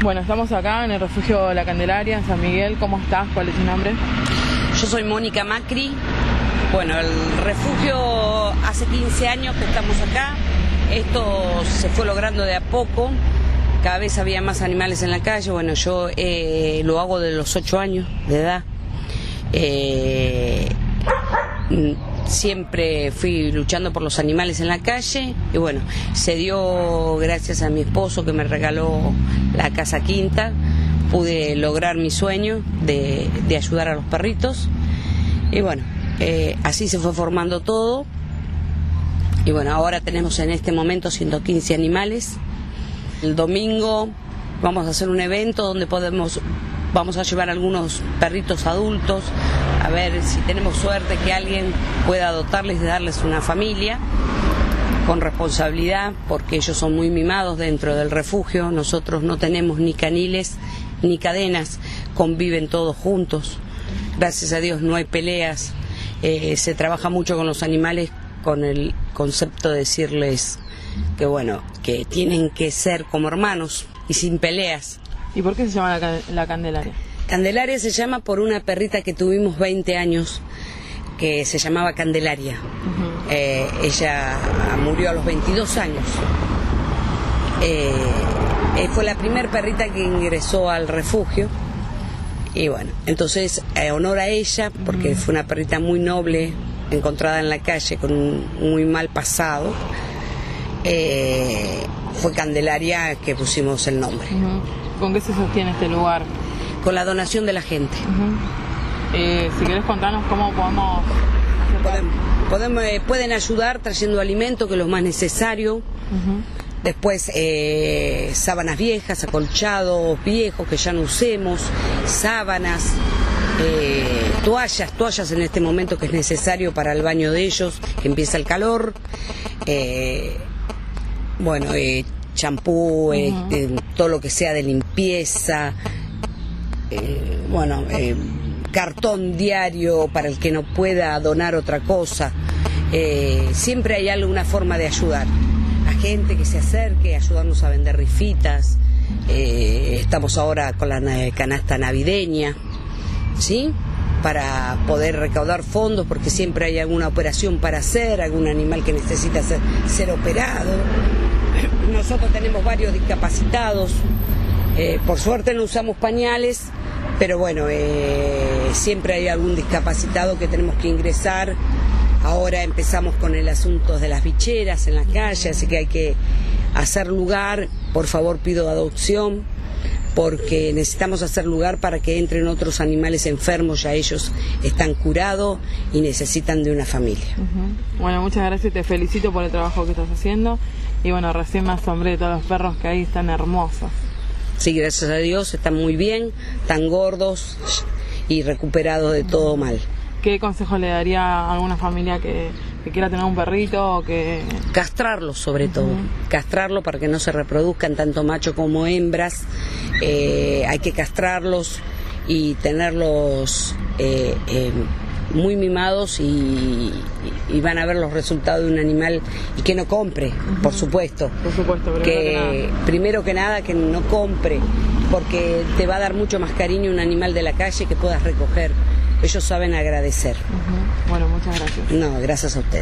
Bueno, estamos acá en el refugio La Candelaria, en San Miguel. ¿Cómo estás? ¿Cuál es tu nombre? Yo soy Mónica Macri. Bueno, el refugio hace 15 años que estamos acá. Esto se fue logrando de a poco. Cada vez había más animales en la calle. Bueno, yo eh, lo hago de los 8 años de edad. Eh, siempre fui luchando por los animales en la calle y bueno, se dio gracias a mi esposo que me regaló la casa quinta, pude lograr mi sueño de, ayudar a los perritos y bueno, eh, así se fue formando todo y bueno, ahora tenemos en este momento 115 animales. El domingo vamos a hacer un evento donde podemos vamos a llevar algunos perritos adultos a ver si tenemos suerte que alguien pueda adoptarles y darles una familia con responsabilidad, porque ellos son muy mimados dentro del refugio. Nosotros no tenemos ni caniles ni cadenas, conviven todos juntos. Gracias a Dios no hay peleas. Eh, se trabaja mucho con los animales con el concepto de decirles que bueno, que tienen que ser como hermanos y sin peleas. ¿Y por qué se llama la Candelaria? Candelaria se llama por una perrita que tuvimos 20 años que se llamaba Candelaria. Eh, ella murió a los 22 años. Eh, eh, fue la primera perrita que ingresó al refugio. Y bueno, entonces, honor a ella, porque fue una perrita muy noble, encontrada en la calle con un muy mal pasado, fue Candelaria que pusimos el nombre. ¿Con qué se sostiene este lugar? Con la donación de la gente. Eh, si quieres contarnos cómo podemos... Podemos, eh, pueden ayudar trayendo alimento, que es lo más necesario. Después eh, sábanas viejas, acolchados viejos que ya no usemos, sábanas, toallas, toallas en este momento que es necesario para el baño de ellos, que empieza el calor. bueno, champú, todo lo que sea de limpieza, eh, bueno, eh, cartón diario para el que no pueda donar otra cosa. Eh, siempre hay alguna forma de ayudar. A gente que se acerque, ayudarnos a vender rifitas. estamos ahora con la canasta navideña, ¿sí? Para poder recaudar fondos, porque siempre hay alguna operación para hacer, algún animal que necesita ser, ser operado. Nosotros tenemos varios discapacitados. por suerte no usamos pañales, pero bueno, eh, siempre hay algún discapacitado que tenemos que ingresar. Ahora empezamos con el asunto de las bicheras en la calle, así que hay que hacer lugar. Por favor, pido adopción porque necesitamos hacer lugar para que entren otros animales enfermos, ya ellos están curados y necesitan de una familia. Bueno, muchas gracias, te felicito por el trabajo que estás haciendo y bueno, recién me asombré de todos los perros que hay, están hermosos. Sí, gracias a Dios, están muy bien, están gordos y recuperados de todo mal. ¿Qué consejo le daría a alguna familia que, quiera tener un perrito o que... Castrarlo sobre todo, castrarlo para que no se reproduzcan tanto macho como hembras, eh, hay que castrarlos y tenerlos... Eh, muy mimados y, van a ver los resultados de un animal y que no compre, por supuesto. Por supuesto, primero que, primero que nada que no compre, porque te va a dar mucho más cariño un animal de la calle que puedas recoger. Ellos saben agradecer. Bueno, muchas gracias. No, gracias a ustedes.